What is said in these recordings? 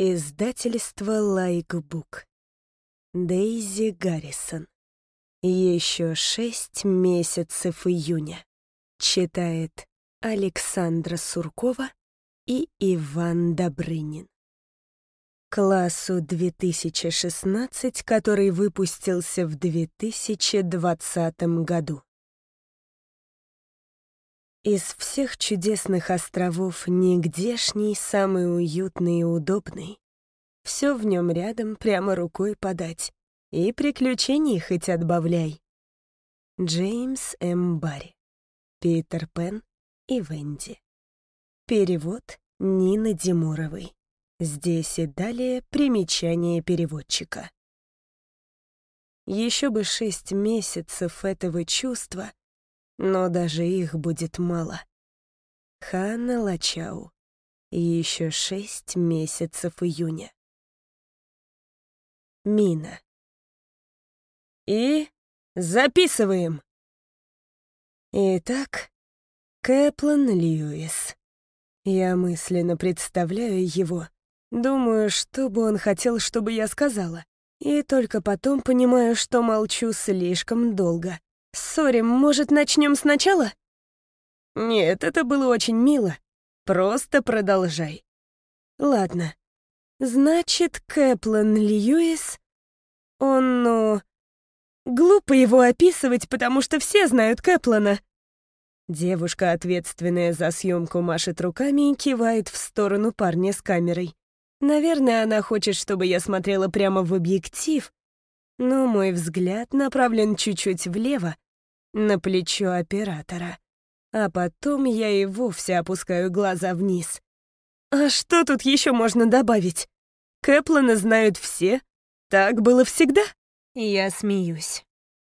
Издательство Лайкбук. Дейзи Гаррисон. Еще шесть месяцев июня. Читает Александра Суркова и Иван Добрынин. Классу 2016, который выпустился в 2020 году. Из всех чудесных островов нигдешний самый уютный и удобный. Все в нем рядом, прямо рукой подать. И приключений хоть отбавляй. Джеймс М. Барри. Питер Пен и Венди. Перевод Нины Димуровой. Здесь и далее примечание переводчика. Еще бы шесть месяцев этого чувства, но даже их будет мало. Ханна Лачау. Еще шесть месяцев июня. Мина. И записываем. Итак, Кэплан Льюис. Я мысленно представляю его. Думаю, что бы он хотел, чтобы я сказала. И только потом понимаю, что молчу слишком долго. Сори, может, начнем сначала? Нет, это было очень мило. Просто продолжай. Ладно. Значит, Кэплан Льюис... Он, ну... Глупо его описывать, потому что все знают Кэплана. Девушка, ответственная за съемку, машет руками и кивает в сторону парня с камерой. Наверное, она хочет, чтобы я смотрела прямо в объектив, но мой взгляд направлен чуть-чуть влево, на плечо оператора. А потом я и вовсе опускаю глаза вниз. А что тут еще можно добавить? Кэплана знают все. Так было всегда. Я смеюсь.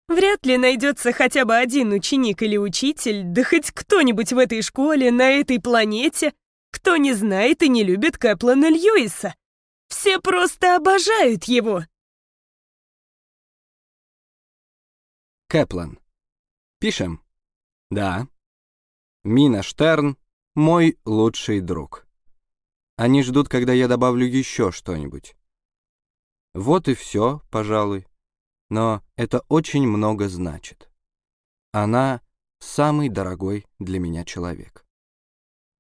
Вряд ли найдется хотя бы один ученик или учитель, да хоть кто-нибудь в этой школе, на этой планете, кто не знает и не любит Кэплана Льюиса. Все просто обожают его. Кэплан. Пишем? Да. Мина Штерн — мой лучший друг. Они ждут, когда я добавлю еще что-нибудь. Вот и все, пожалуй. Но это очень много значит. Она — самый дорогой для меня человек.